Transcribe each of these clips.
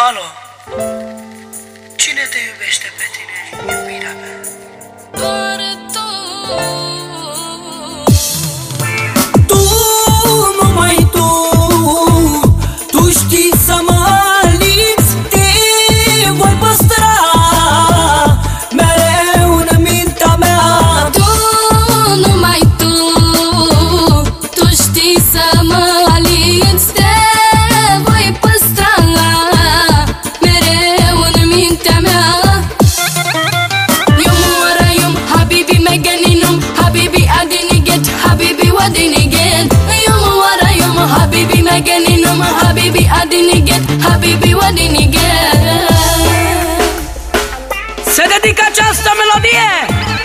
Alo, cine te iubește pe tine, iubirea mea? what get? Habibi, what did? Se dedică această melodie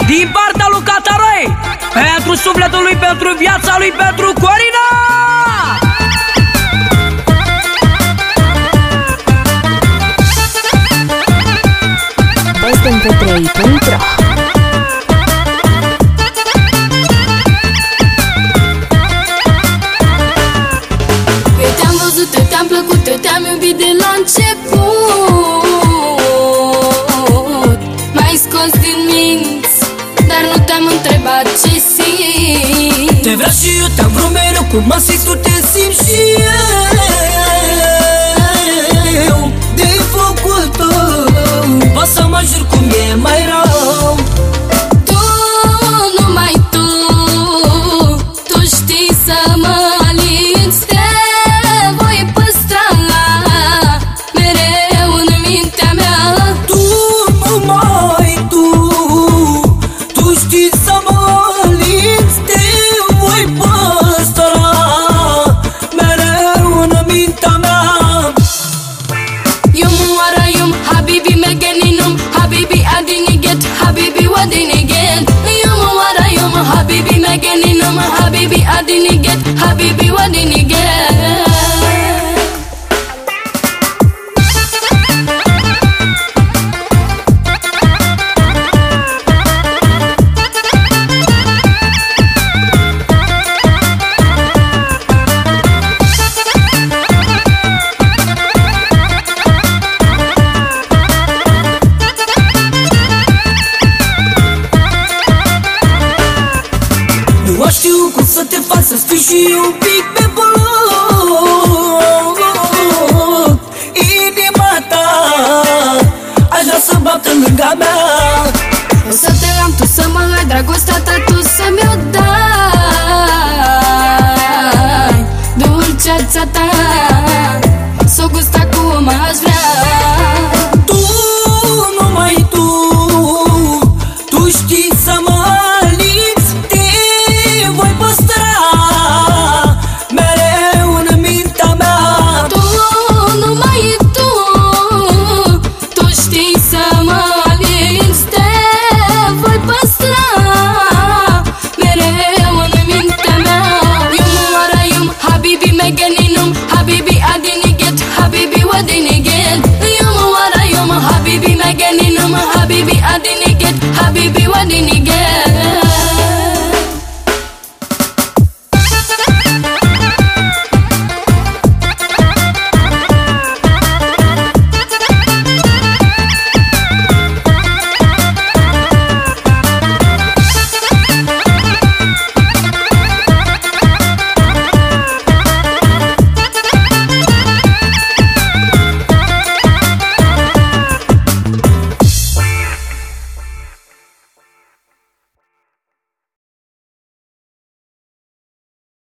din partea lui Cataroi pentru sufletul lui, pentru viața lui, pentru Corina! Ce simți Te vreau și eu, te-am vrut mereu Cum tu te simți și eu again in my habibi, I didn't get habibi, what didn't get? Să te fac să fiu și eu un pic pe poloc Inima ta Aș vrea să bată lângă mea. O să te am tu să mă ai Dragostea ta tu să-mi o dai. Dulceața ta S-o gust acum aș vrea